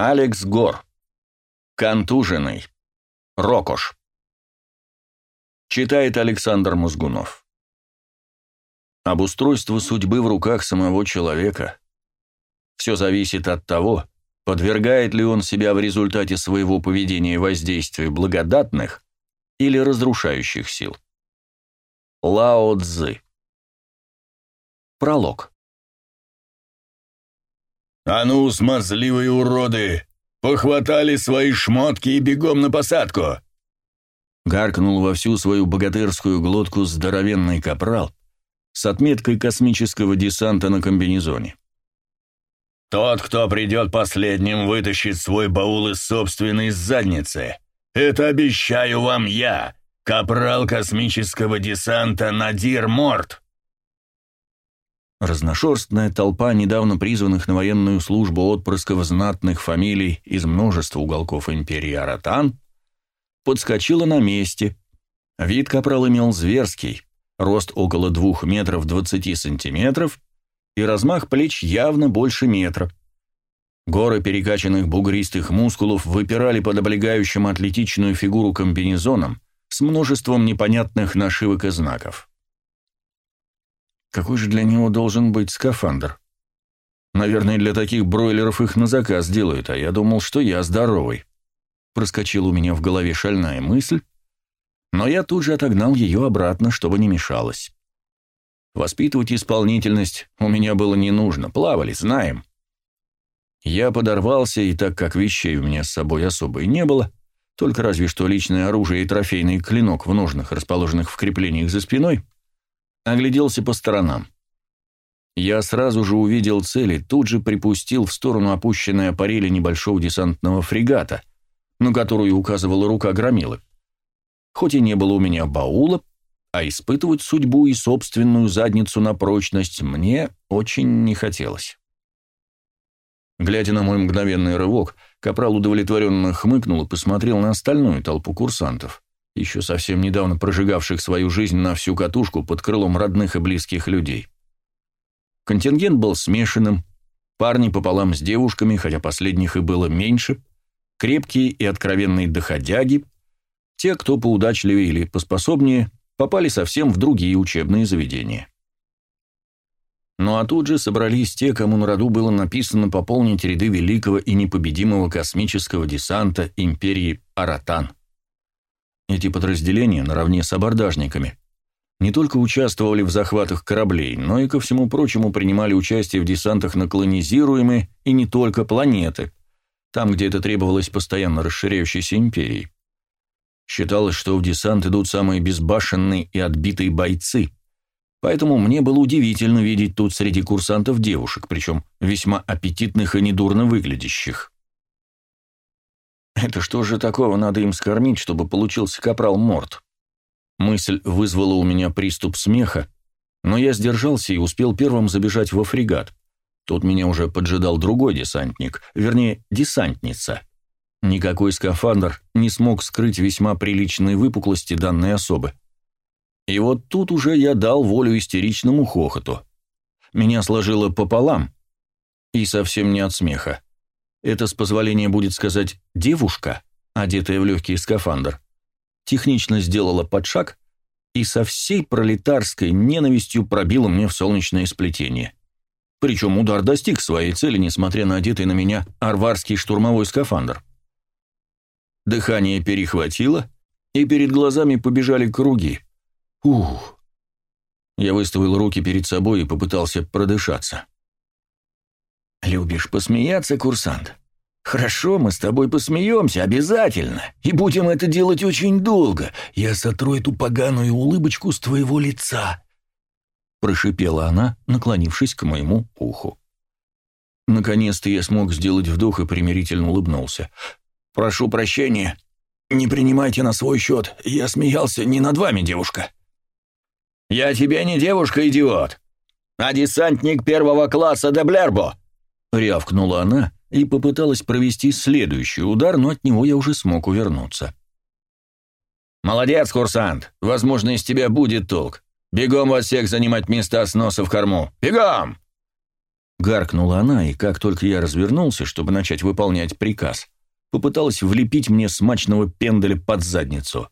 Алекс Гор. Контуженный. Рокош. Читает Александр Мозгунов. Обустройство судьбы в руках самого человека. Все зависит от того, подвергает ли он себя в результате своего поведения воздействию благодатных или разрушающих сил. Лао Цзы. Пролог. «А ну, смазливые уроды! Похватали свои шмотки и бегом на посадку!» Гаркнул во всю свою богатырскую глотку здоровенный капрал с отметкой космического десанта на комбинезоне. «Тот, кто придет последним, вытащит свой баул из собственной задницы. Это обещаю вам я, капрал космического десанта Надир Морт!» Разношерстная толпа недавно призванных на военную службу отпрысков знатных фамилий из множества уголков империи Аратан подскочила на месте. Вид капрал имел зверский, рост около двух метров двадцати сантиметров и размах плеч явно больше метра. Горы перекачанных бугристых мускулов выпирали под облегающим атлетичную фигуру комбинезоном с множеством непонятных нашивок и знаков. Какой же для него должен быть скафандр? Наверное, для таких бройлеров их на заказ делают, а я думал, что я здоровый. Проскочила у меня в голове шальная мысль, но я тут же отогнал ее обратно, чтобы не мешалось. Воспитывать исполнительность у меня было не нужно, плавали, знаем. Я подорвался, и так как вещей у меня с собой особо и не было, только разве что личное оружие и трофейный клинок в ножнах, расположенных в креплениях за спиной — Огляделся по сторонам. Я сразу же увидел цель и тут же припустил в сторону опущенной аппарели небольшого десантного фрегата, на которую указывала рука громилы. Хоть и не было у меня баула, а испытывать судьбу и собственную задницу на прочность мне очень не хотелось. Глядя на мой мгновенный рывок, Капрал удовлетворенно хмыкнул и посмотрел на остальную толпу курсантов еще совсем недавно прожигавших свою жизнь на всю катушку под крылом родных и близких людей. Контингент был смешанным, парни пополам с девушками, хотя последних и было меньше, крепкие и откровенные доходяги, те, кто поудачливее или поспособнее, попали совсем в другие учебные заведения. Ну а тут же собрались те, кому на роду было написано пополнить ряды великого и непобедимого космического десанта империи Аратан. Эти подразделения, наравне с абордажниками, не только участвовали в захватах кораблей, но и, ко всему прочему, принимали участие в десантах на колонизируемые и не только планеты, там, где это требовалось постоянно расширяющейся империей. Считалось, что в десант идут самые безбашенные и отбитые бойцы, поэтому мне было удивительно видеть тут среди курсантов девушек, причем весьма аппетитных и недурно выглядящих. Это что же такого надо им скормить, чтобы получился капрал Морт? Мысль вызвала у меня приступ смеха, но я сдержался и успел первым забежать во фрегат. Тут меня уже поджидал другой десантник, вернее, десантница. Никакой скафандр не смог скрыть весьма приличные выпуклости данной особы. И вот тут уже я дал волю истеричному хохоту. Меня сложило пополам, и совсем не от смеха. Это, с позволения будет сказать, девушка, одетая в легкий скафандр, технично сделала подшаг и со всей пролетарской ненавистью пробила мне в солнечное сплетение. Причем удар достиг своей цели, несмотря на одетый на меня арварский штурмовой скафандр. Дыхание перехватило, и перед глазами побежали круги. Ух! Я выставил руки перед собой и попытался продышаться. «Любишь посмеяться, курсант? Хорошо, мы с тобой посмеемся, обязательно. И будем это делать очень долго. Я сотру эту поганую улыбочку с твоего лица», — прошипела она, наклонившись к моему уху. Наконец-то я смог сделать вдох и примирительно улыбнулся. «Прошу прощения. Не принимайте на свой счет. Я смеялся не над вами, девушка». «Я тебе не девушка, идиот, а десантник первого класса де Блербо», Рявкнула она и попыталась провести следующий удар, но от него я уже смог увернуться. «Молодец, курсант! Возможно, из тебя будет толк. Бегом вас всех занимать места с носа в корму. Бегом!» Гаркнула она, и как только я развернулся, чтобы начать выполнять приказ, попыталась влепить мне смачного пенделя под задницу.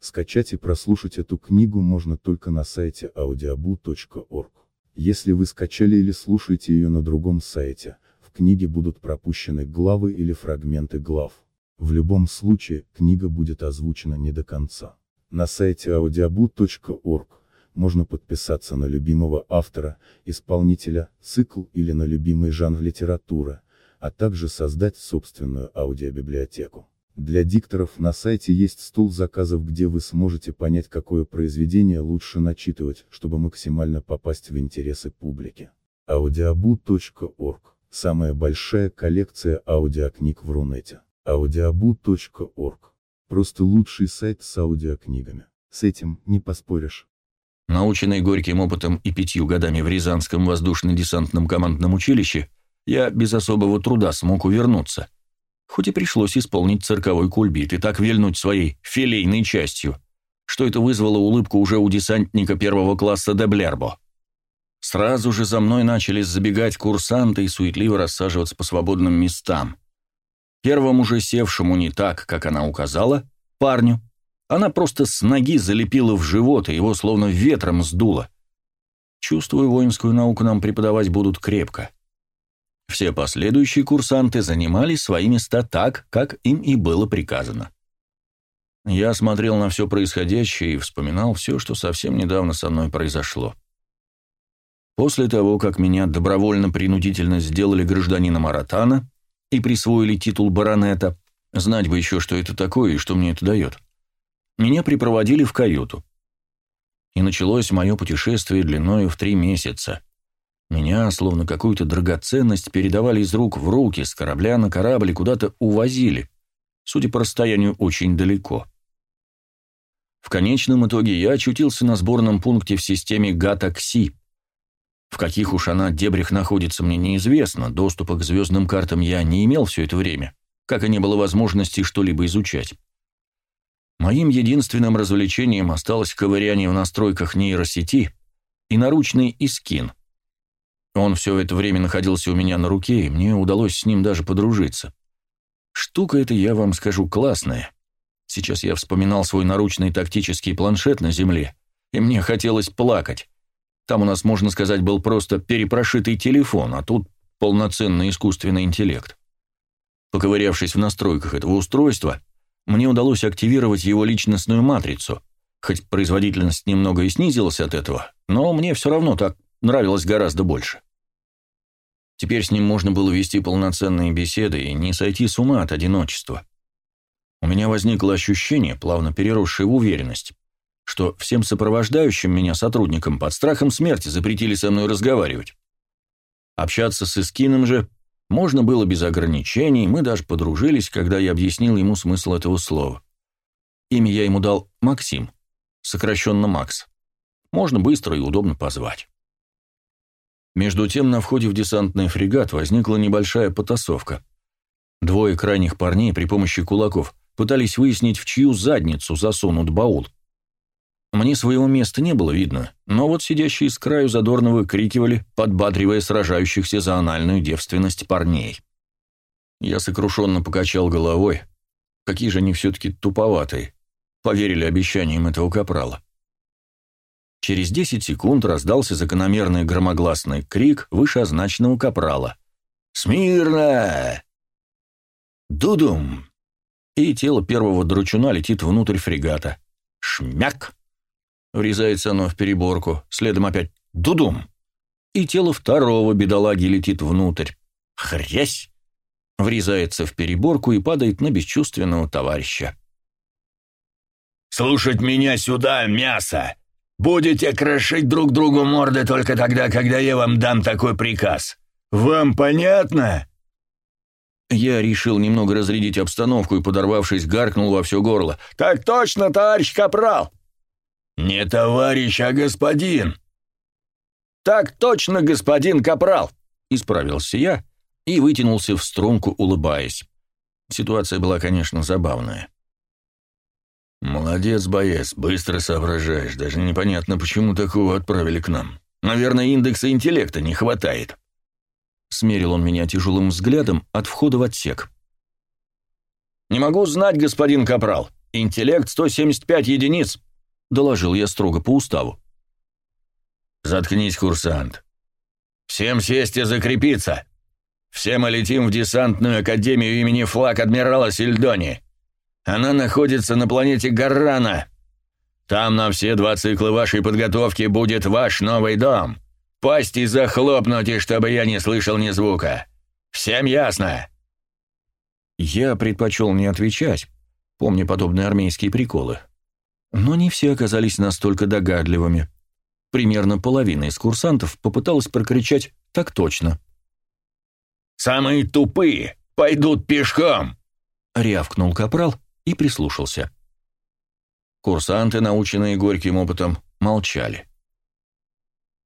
Скачать и прослушать эту книгу можно только на сайте audiobu.org. Если вы скачали или слушаете ее на другом сайте, в книге будут пропущены главы или фрагменты глав. В любом случае, книга будет озвучена не до конца. На сайте audiobu.org можно подписаться на любимого автора, исполнителя, цикл или на любимый жанр литературы, а также создать собственную аудиобиблиотеку. Для дикторов на сайте есть стол заказов, где вы сможете понять, какое произведение лучше начитывать, чтобы максимально попасть в интересы публики. audiobu.org – самая большая коллекция аудиокниг в Рунете. audiobu.org – просто лучший сайт с аудиокнигами. С этим не поспоришь. Наученный горьким опытом и пятью годами в Рязанском воздушно-десантном командном училище, я без особого труда смог увернуться – хоть и пришлось исполнить цирковой кульбит и так вильнуть своей филейной частью, что это вызвало улыбку уже у десантника первого класса Деблербо. Сразу же за мной начали забегать курсанты и суетливо рассаживаться по свободным местам. Первому же севшему не так, как она указала, парню, она просто с ноги залепила в живот, и его словно ветром сдуло. Чувствую, воинскую науку нам преподавать будут крепко. Все последующие курсанты занимали свои места так, как им и было приказано. Я смотрел на все происходящее и вспоминал все, что совсем недавно со мной произошло. После того, как меня добровольно-принудительно сделали гражданином Аратана и присвоили титул баронета, знать бы еще, что это такое и что мне это дает, меня припроводили в каюту. И началось мое путешествие длиною в три месяца. Меня, словно какую-то драгоценность, передавали из рук в руки, с корабля на корабль куда-то увозили, судя по расстоянию, очень далеко. В конечном итоге я очутился на сборном пункте в системе Гата-Кси. В каких уж она дебрях находится, мне неизвестно, доступа к звездным картам я не имел все это время, как и не было возможности что-либо изучать. Моим единственным развлечением осталось ковыряние в настройках нейросети и наручный искин — он все это время находился у меня на руке, и мне удалось с ним даже подружиться. Штука эта, я вам скажу, классная. Сейчас я вспоминал свой наручный тактический планшет на земле, и мне хотелось плакать. Там у нас, можно сказать, был просто перепрошитый телефон, а тут полноценный искусственный интеллект. Поковырявшись в настройках этого устройства, мне удалось активировать его личностную матрицу, хоть производительность немного и снизилась от этого, но мне все равно так нравилось гораздо больше. Теперь с ним можно было вести полноценные беседы и не сойти с ума от одиночества. У меня возникло ощущение, плавно переросшее в уверенность, что всем сопровождающим меня сотрудникам под страхом смерти запретили со мной разговаривать. Общаться с Искином же можно было без ограничений, мы даже подружились, когда я объяснил ему смысл этого слова. Имя я ему дал Максим, сокращенно Макс. Можно быстро и удобно позвать. Между тем на входе в десантный фрегат возникла небольшая потасовка. Двое крайних парней при помощи кулаков пытались выяснить, в чью задницу засунут баул. Мне своего места не было видно, но вот сидящие с краю задорно выкрикивали, подбадривая сражающихся за анальную девственность парней. Я сокрушенно покачал головой. Какие же они все-таки туповатые. Поверили обещаниям этого капрала. Через 10 секунд раздался закономерный громогласный крик вышеозначенного капрала. «Смирно!» «Дудум!» И тело первого дручуна летит внутрь фрегата. «Шмяк!» Врезается оно в переборку, следом опять «Дудум!» И тело второго бедолаги летит внутрь. «Хрясь!» Врезается в переборку и падает на бесчувственного товарища. «Слушать меня сюда, мясо!» Будете крошить друг другу морды только тогда, когда я вам дам такой приказ. Вам понятно?» Я решил немного разрядить обстановку и, подорвавшись, гаркнул во все горло. «Так точно, товарищ Капрал!» «Не товарищ, а господин!» «Так точно, господин Капрал!» — исправился я и вытянулся в струнку, улыбаясь. Ситуация была, конечно, забавная. «Молодец, боец, быстро соображаешь. Даже непонятно, почему такого отправили к нам. Наверное, индекса интеллекта не хватает», Смерил он меня тяжелым взглядом от входа в отсек. «Не могу знать, господин Капрал. Интеллект 175 единиц», — доложил я строго по уставу. «Заткнись, курсант. Всем сесть и закрепиться. Все мы летим в десантную академию имени флаг адмирала Сильдони. Она находится на планете Гаррана. Там на все два цикла вашей подготовки будет ваш новый дом. Пасти захлопнуть, чтобы я не слышал ни звука. Всем ясно?» Я предпочел не отвечать, помня подобные армейские приколы. Но не все оказались настолько догадливыми. Примерно половина из курсантов попыталась прокричать «так точно». «Самые тупые пойдут пешком!» — рявкнул капрал и прислушался. Курсанты, наученные горьким опытом, молчали.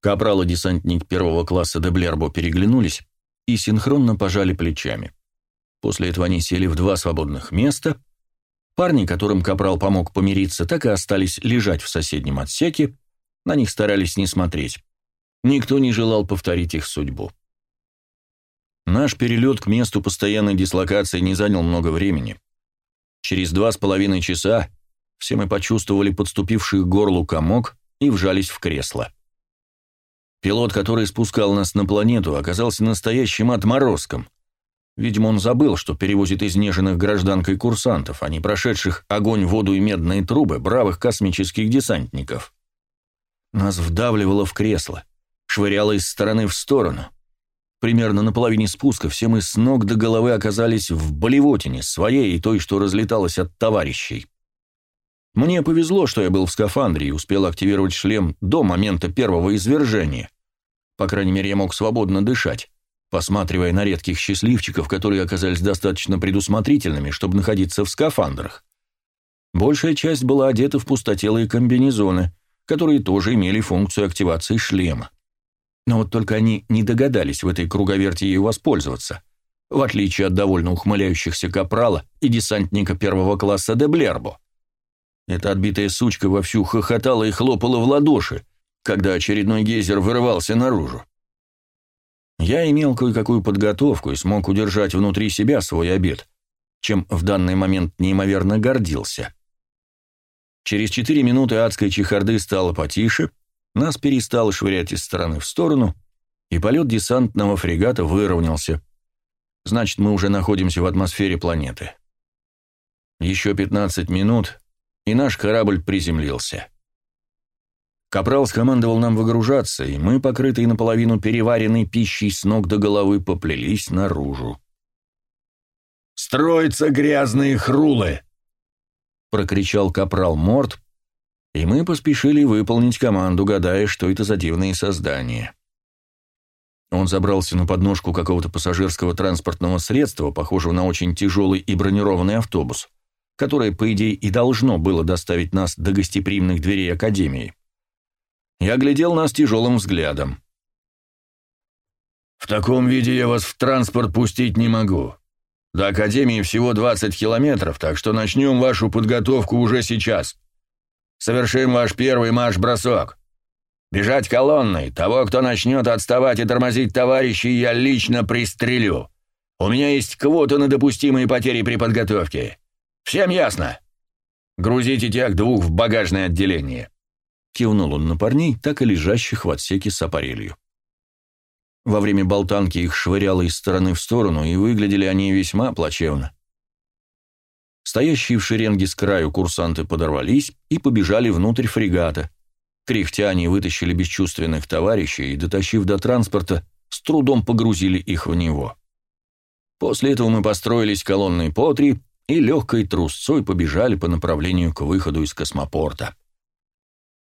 Капрал и десантник первого класса де Блербо переглянулись и синхронно пожали плечами. После этого они сели в два свободных места. Парни, которым Капрал помог помириться, так и остались лежать в соседнем отсеке, на них старались не смотреть. Никто не желал повторить их судьбу. Наш перелет к месту постоянной дислокации не занял много времени. Через два с половиной часа все мы почувствовали подступивший к горлу комок и вжались в кресло. Пилот, который спускал нас на планету, оказался настоящим отморозком. Видимо, он забыл, что перевозит изнеженных гражданкой курсантов, а не прошедших огонь, воду и медные трубы бравых космических десантников. Нас вдавливало в кресло, швыряло из стороны в сторону. Примерно на половине спуска все мы с ног до головы оказались в болевотине, своей и той, что разлеталась от товарищей. Мне повезло, что я был в скафандре и успел активировать шлем до момента первого извержения. По крайней мере, я мог свободно дышать, посматривая на редких счастливчиков, которые оказались достаточно предусмотрительными, чтобы находиться в скафандрах. Большая часть была одета в пустотелые комбинезоны, которые тоже имели функцию активации шлема. Но вот только они не догадались в этой круговерти ею воспользоваться, в отличие от довольно ухмыляющихся капрала и десантника первого класса де Блербо. Эта отбитая сучка вовсю хохотала и хлопала в ладоши, когда очередной гейзер вырывался наружу. Я имел кое-какую подготовку и смог удержать внутри себя свой обед, чем в данный момент неимоверно гордился. Через четыре минуты адской чехарды стало потише, нас перестало швырять из стороны в сторону, и полет десантного фрегата выровнялся. Значит, мы уже находимся в атмосфере планеты. Еще 15 минут, и наш корабль приземлился. Капрал скомандовал нам выгружаться, и мы, покрытые наполовину переваренной пищей с ног до головы, поплелись наружу. «Строятся грязные хрулы!» — прокричал капрал Морт, и мы поспешили выполнить команду, гадая, что это за дивные создания. Он забрался на подножку какого-то пассажирского транспортного средства, похожего на очень тяжелый и бронированный автобус которое, по идее, и должно было доставить нас до гостеприимных дверей Академии. Я глядел нас тяжелым взглядом. «В таком виде я вас в транспорт пустить не могу. До Академии всего 20 километров, так что начнем вашу подготовку уже сейчас. Совершим ваш первый марш-бросок. Бежать колонной, того, кто начнет отставать и тормозить товарищей, я лично пристрелю. У меня есть квота на допустимые потери при подготовке. Всем ясно? Грузите тех двух в багажное отделение. Кивнул он на парней, так и лежащих в отсеке с аппарелью. Во время болтанки их швыряло из стороны в сторону, и выглядели они весьма плачевно. Стоящие в шеренге с краю курсанты подорвались и побежали внутрь фрегата. Кряхтя они вытащили бесчувственных товарищей и, дотащив до транспорта, с трудом погрузили их в него. После этого мы построились колонной по три и легкой трусцой побежали по направлению к выходу из космопорта.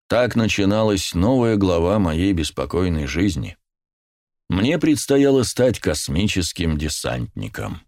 Так начиналась новая глава моей беспокойной жизни. Мне предстояло стать космическим десантником.